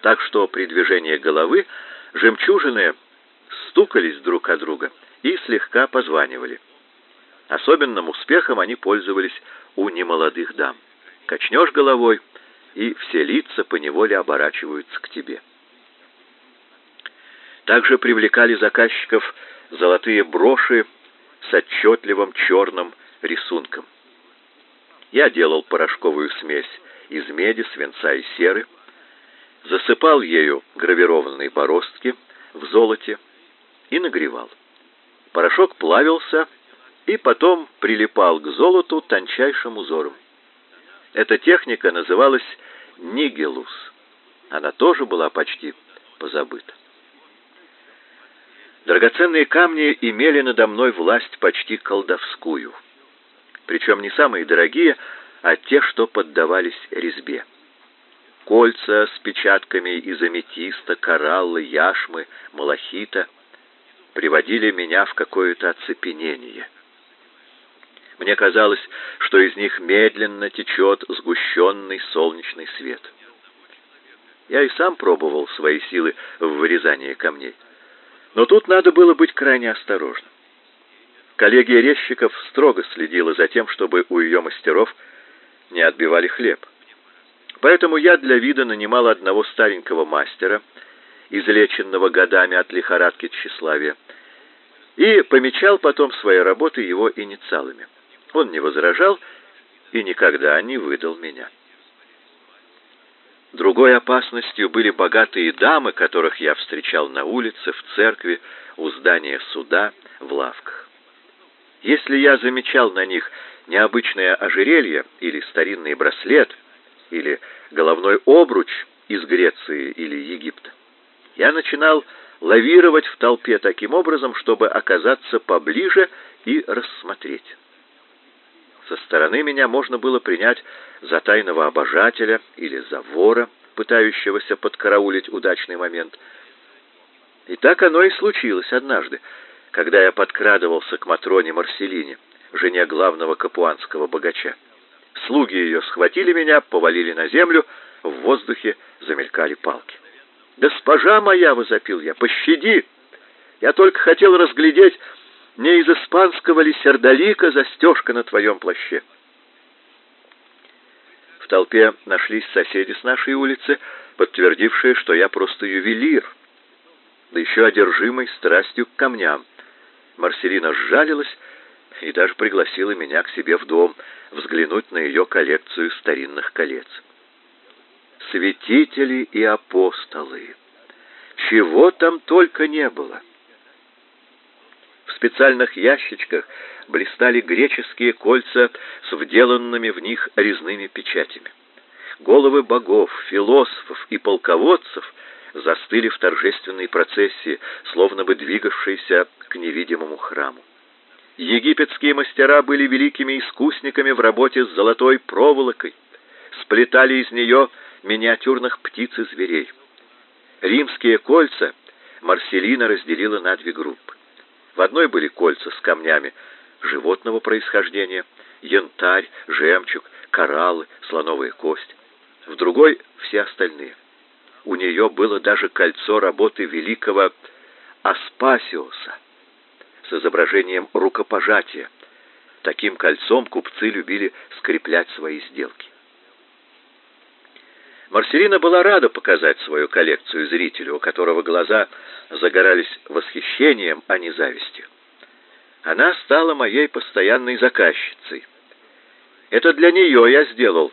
так что при движении головы жемчужины стукались друг о друга и слегка позванивали. Особенным успехом они пользовались у немолодых дам. Качнешь головой, и все лица поневоле оборачиваются к тебе. Также привлекали заказчиков золотые броши с отчетливым черным рисунком. Я делал порошковую смесь из меди, свинца и серы, засыпал ею гравированные бороздки в золоте и нагревал. Порошок плавился и потом прилипал к золоту тончайшим узором. Эта техника называлась нигелус. Она тоже была почти позабыта. Драгоценные камни имели надо мной власть почти колдовскую — причем не самые дорогие, а те, что поддавались резьбе. Кольца с печатками из аметиста, кораллы, яшмы, малахита приводили меня в какое-то оцепенение. Мне казалось, что из них медленно течет сгущенный солнечный свет. Я и сам пробовал свои силы в вырезании камней. Но тут надо было быть крайне осторожным. Коллегия резчиков строго следила за тем, чтобы у ее мастеров не отбивали хлеб. Поэтому я для вида нанимал одного старенького мастера, излеченного годами от лихорадки тщеславия, и помечал потом свои работы его инициалами. Он не возражал и никогда не выдал меня. Другой опасностью были богатые дамы, которых я встречал на улице, в церкви, у здания суда, в лавках. Если я замечал на них необычное ожерелье или старинный браслет, или головной обруч из Греции или Египта, я начинал лавировать в толпе таким образом, чтобы оказаться поближе и рассмотреть. Со стороны меня можно было принять за тайного обожателя или за вора, пытающегося подкараулить удачный момент. И так оно и случилось однажды, когда я подкрадывался к Матроне Марселине, жене главного капуанского богача. Слуги ее схватили меня, повалили на землю, в воздухе замелькали палки. «Госпожа моя!» — возопил я. «Пощади! Я только хотел разглядеть, не из испанского ли сердолика застежка на твоем плаще?» В толпе нашлись соседи с нашей улицы, подтвердившие, что я просто ювелир, да еще одержимый страстью к камням. Марселина сжалилась и даже пригласила меня к себе в дом взглянуть на ее коллекцию старинных колец. Святители и апостолы. Чего там только не было. В специальных ящичках блистали греческие кольца с вделанными в них резными печатями. Головы богов, философов и полководцев застыли в торжественной процессии, словно бы двигавшейся к невидимому храму. Египетские мастера были великими искусниками в работе с золотой проволокой, сплетали из нее миниатюрных птиц и зверей. Римские кольца Марселина разделила на две группы. В одной были кольца с камнями животного происхождения, янтарь, жемчуг, кораллы, слоновая кость. В другой — все остальные. У нее было даже кольцо работы великого Аспасиоса с изображением рукопожатия. Таким кольцом купцы любили скреплять свои сделки. Марселина была рада показать свою коллекцию зрителю, у которого глаза загорались восхищением, а не завистью. Она стала моей постоянной заказчицей. Это для нее я сделал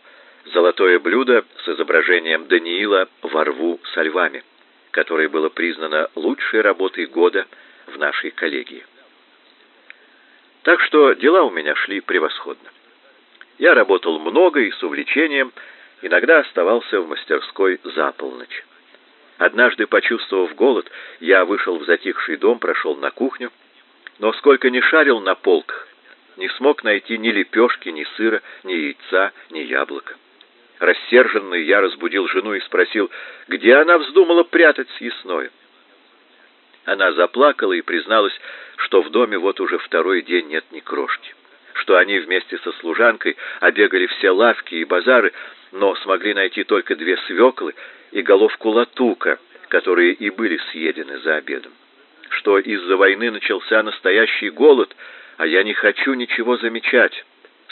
золотое блюдо с изображением Даниила во рву со львами, которое было признано лучшей работой года в нашей коллегии. Так что дела у меня шли превосходно. Я работал много и с увлечением, иногда оставался в мастерской за полночь. Однажды, почувствовав голод, я вышел в затихший дом, прошел на кухню, но сколько ни шарил на полках, не смог найти ни лепешки, ни сыра, ни яйца, ни яблока. Рассерженный я разбудил жену и спросил, где она вздумала прятать съестное. Она заплакала и призналась, что в доме вот уже второй день нет ни крошки, что они вместе со служанкой обегали все лавки и базары, но смогли найти только две свеклы и головку латука, которые и были съедены за обедом, что из-за войны начался настоящий голод, а я не хочу ничего замечать,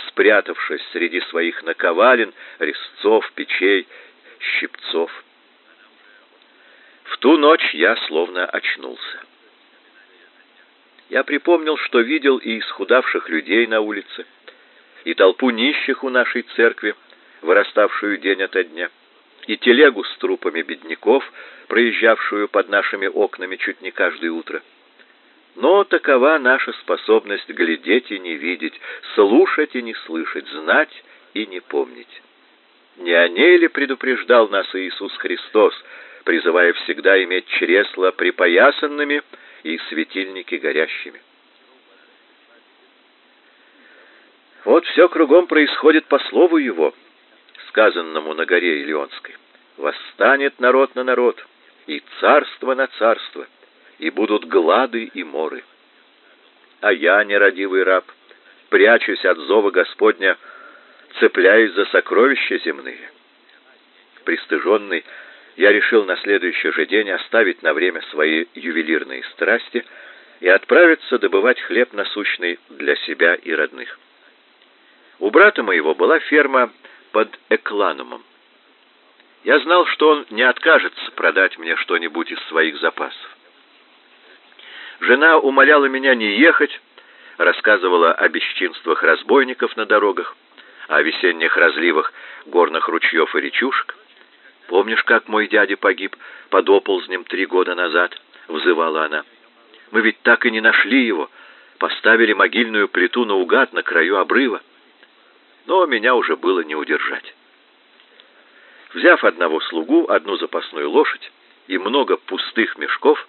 спрятавшись среди своих наковален, резцов, печей, щипцов. В ту ночь я словно очнулся. Я припомнил, что видел и исхудавших людей на улице, и толпу нищих у нашей церкви, выраставшую день ото дня, и телегу с трупами бедняков, проезжавшую под нашими окнами чуть не каждое утро. Но такова наша способность глядеть и не видеть, слушать и не слышать, знать и не помнить. Не о ней ли предупреждал нас Иисус Христос, призывая всегда иметь чресла припоясанными и светильники горящими. Вот все кругом происходит по слову его, сказанному на горе Илионской. Восстанет народ на народ, и царство на царство, и будут глады и моры. А я, нерадивый раб, прячусь от зова Господня, цепляюсь за сокровища земные. Пристыженный, я решил на следующий же день оставить на время свои ювелирные страсти и отправиться добывать хлеб насущный для себя и родных. У брата моего была ферма под Экланумом. Я знал, что он не откажется продать мне что-нибудь из своих запасов. Жена умоляла меня не ехать, рассказывала о бесчинствах разбойников на дорогах, о весенних разливах горных ручьев и речушек. Помнишь, как мой дядя погиб под оползнем три года назад?» — взывала она. «Мы ведь так и не нашли его. Поставили могильную плиту наугад на краю обрыва. Но меня уже было не удержать. Взяв одного слугу, одну запасную лошадь и много пустых мешков,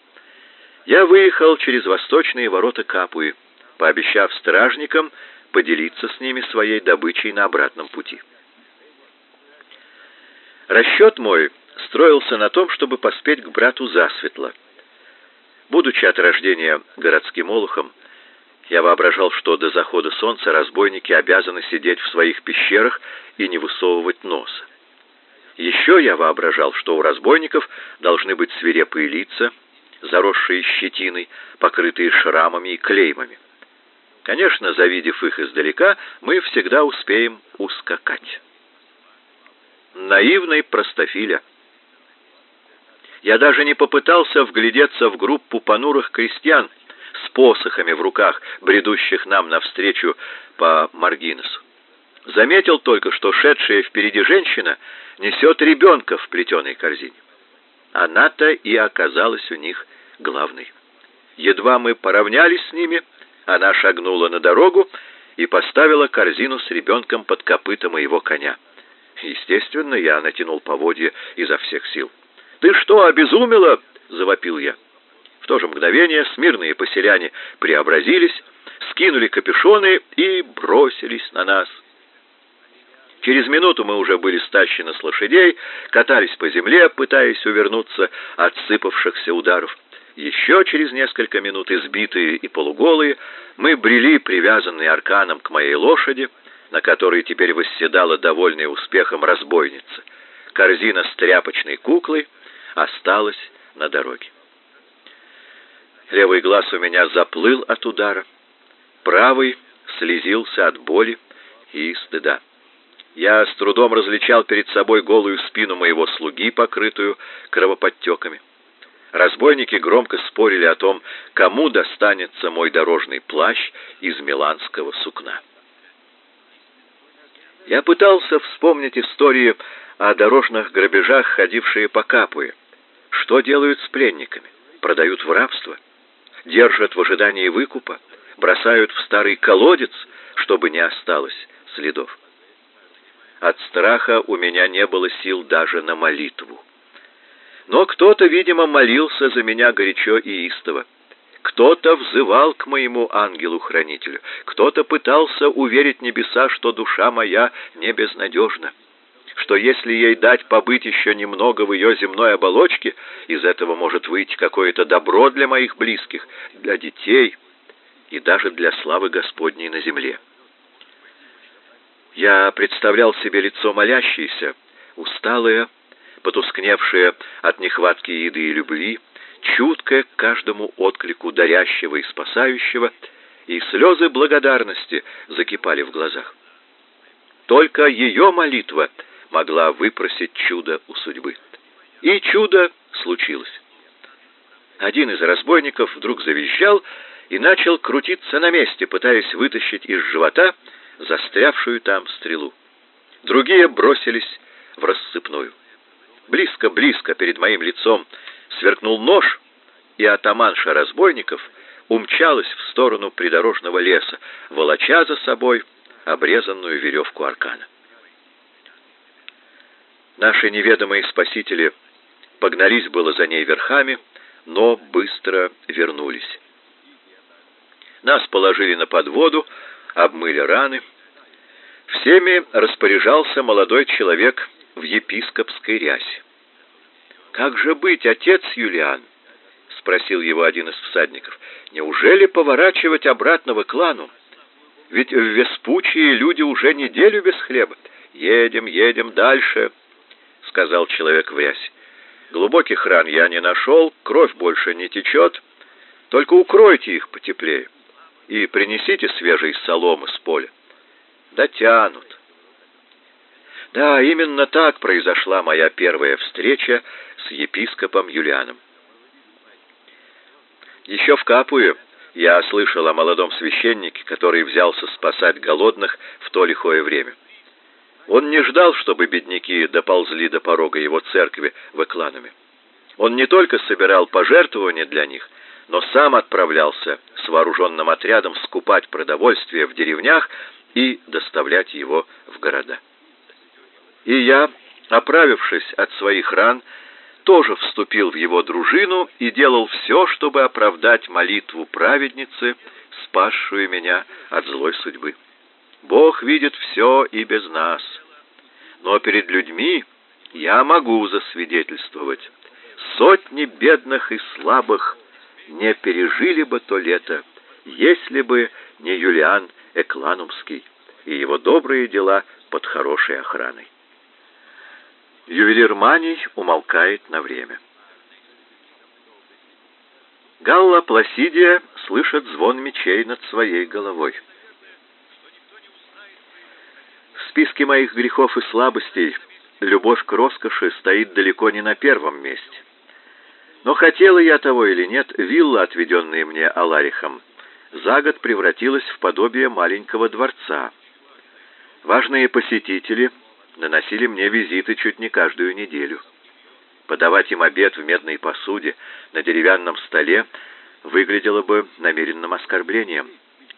я выехал через восточные ворота Капуи, пообещав стражникам поделиться с ними своей добычей на обратном пути. Расчет мой строился на том, чтобы поспеть к брату засветло. Будучи от рождения городским олухом, я воображал, что до захода солнца разбойники обязаны сидеть в своих пещерах и не высовывать носа. Еще я воображал, что у разбойников должны быть свирепые лица, заросшие щетиной, покрытые шрамами и клеймами. Конечно, завидев их издалека, мы всегда успеем ускакать. Наивный простофиля. Я даже не попытался вглядеться в группу понурых крестьян с посохами в руках, бредущих нам навстречу по Маргинесу. Заметил только, что шедшая впереди женщина несет ребенка в плетеной корзине. Она-то и оказалась у них главной. Едва мы поравнялись с ними, она шагнула на дорогу и поставила корзину с ребенком под копыта моего коня. Естественно, я натянул поводья изо всех сил. «Ты что, обезумела?» — завопил я. В то же мгновение смирные поселяне преобразились, скинули капюшоны и бросились на нас. Через минуту мы уже были стащены с лошадей, катались по земле, пытаясь увернуться от сыпавшихся ударов. Еще через несколько минут, избитые и полуголые, мы брели, привязанные арканом к моей лошади, на которой теперь восседала довольная успехом разбойница. Корзина с тряпочной куклой осталась на дороге. Левый глаз у меня заплыл от удара, правый слезился от боли и стыда. Я с трудом различал перед собой голую спину моего слуги, покрытую кровоподтеками. Разбойники громко спорили о том, кому достанется мой дорожный плащ из миланского сукна. Я пытался вспомнить истории о дорожных грабежах, ходившие по Капуе. Что делают с пленниками? Продают в рабство? Держат в ожидании выкупа? Бросают в старый колодец, чтобы не осталось следов? От страха у меня не было сил даже на молитву. Но кто-то, видимо, молился за меня горячо и истово. Кто-то взывал к моему ангелу-хранителю, кто-то пытался уверить небеса, что душа моя не безнадежна, что если ей дать побыть еще немного в ее земной оболочке, из этого может выйти какое-то добро для моих близких, для детей и даже для славы Господней на земле. Я представлял себе лицо молящееся, усталое, потускневшее от нехватки еды и любви, чуткое к каждому отклику дарящего и спасающего, и слезы благодарности закипали в глазах. Только ее молитва могла выпросить чудо у судьбы. И чудо случилось. Один из разбойников вдруг завизжал и начал крутиться на месте, пытаясь вытащить из живота застрявшую там стрелу. Другие бросились в рассыпную. Близко-близко перед моим лицом сверкнул нож, и атаманша разбойников умчалась в сторону придорожного леса, волоча за собой обрезанную веревку аркана. Наши неведомые спасители погнались было за ней верхами, но быстро вернулись. Нас положили на подводу, обмыли раны. Всеми распоряжался молодой человек в епископской рясе. «Как же быть, отец Юлиан?» — спросил его один из всадников. «Неужели поворачивать обратно в клану? Ведь в Веспучии люди уже неделю без хлеба. Едем, едем дальше», — сказал человек в рясе. «Глубоких ран я не нашел, кровь больше не течет. Только укройте их потеплее и принесите свежей соломы с поля. Дотянут». Да, именно так произошла моя первая встреча с епископом Юлианом. Еще в Капуе я слышал о молодом священнике, который взялся спасать голодных в то лихое время. Он не ждал, чтобы бедняки доползли до порога его церкви в Экланами. Он не только собирал пожертвования для них, но сам отправлялся с вооруженным отрядом скупать продовольствие в деревнях и доставлять его в города. И я, оправившись от своих ран, тоже вступил в его дружину и делал все, чтобы оправдать молитву праведницы, спасшую меня от злой судьбы. Бог видит все и без нас. Но перед людьми я могу засвидетельствовать. Сотни бедных и слабых не пережили бы то лето, если бы не Юлиан Экланумский и его добрые дела под хорошей охраной. Ювелир Маний умолкает на время. Галла Пласидия слышит звон мечей над своей головой. В списке моих грехов и слабостей любовь к роскоши стоит далеко не на первом месте. Но хотела я того или нет, вилла, отведенная мне Аларихом, за год превратилась в подобие маленького дворца. Важные посетители наносили мне визиты чуть не каждую неделю. Подавать им обед в медной посуде на деревянном столе выглядело бы намеренным оскорблением.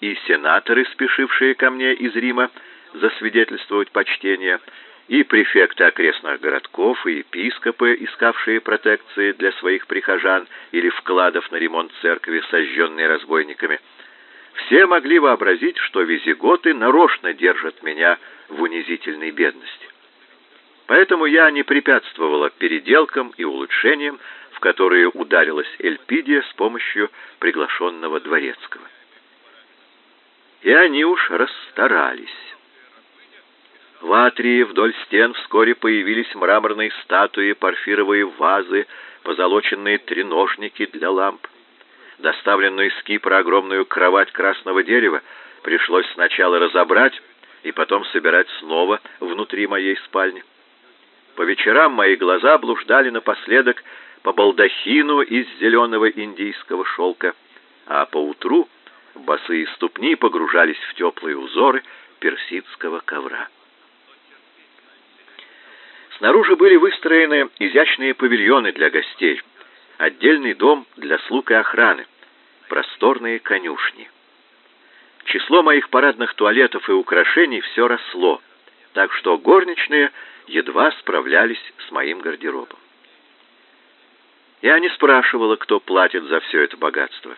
И сенаторы, спешившие ко мне из Рима засвидетельствовать почтение, и префекты окрестных городков, и епископы, искавшие протекции для своих прихожан или вкладов на ремонт церкви, сожженной разбойниками, все могли вообразить, что визиготы нарочно держат меня в унизительной бедности. Поэтому я не препятствовала переделкам и улучшениям, в которые ударилась Эльпидия с помощью приглашенного дворецкого. И они уж расстарались. В атрии вдоль стен вскоре появились мраморные статуи, порфировые вазы, позолоченные треножники для ламп. Доставленную из Кипра огромную кровать красного дерева пришлось сначала разобрать и потом собирать снова внутри моей спальни. По вечерам мои глаза блуждали напоследок по балдахину из зеленого индийского шелка, а по утру босые ступни погружались в теплые узоры персидского ковра. Снаружи были выстроены изящные павильоны для гостей, отдельный дом для слуг и охраны, просторные конюшни. Число моих парадных туалетов и украшений все росло, так что горничные едва справлялись с моим гардеробом. Я не спрашивала, кто платит за все это богатство.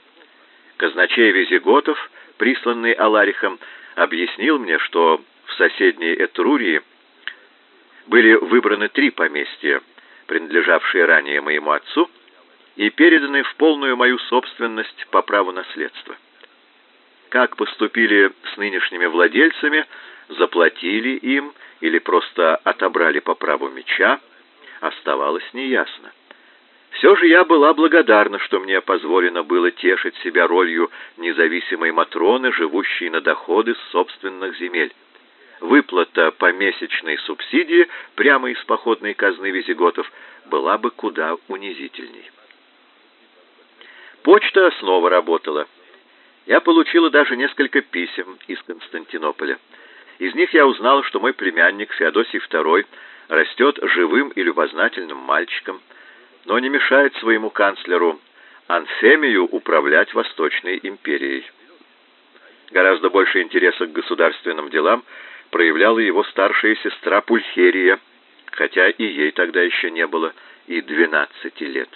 Казначей Визиготов, присланный Аларихом, объяснил мне, что в соседней Этрурии были выбраны три поместья, принадлежавшие ранее моему отцу, и переданы в полную мою собственность по праву наследства. Как поступили с нынешними владельцами, заплатили им или просто отобрали по праву меча, оставалось неясно. Все же я была благодарна, что мне позволено было тешить себя ролью независимой матроны, живущей на доходы собственных земель. Выплата помесячной субсидии прямо из походной казны визиготов была бы куда унизительней. Почта снова работала. Я получила даже несколько писем из Константинополя. Из них я узнала, что мой племянник Феодосий II растет живым и любознательным мальчиком, но не мешает своему канцлеру Анфемию управлять Восточной империей. Гораздо больше интереса к государственным делам проявляла его старшая сестра Пульхерия, хотя и ей тогда еще не было и двенадцати лет.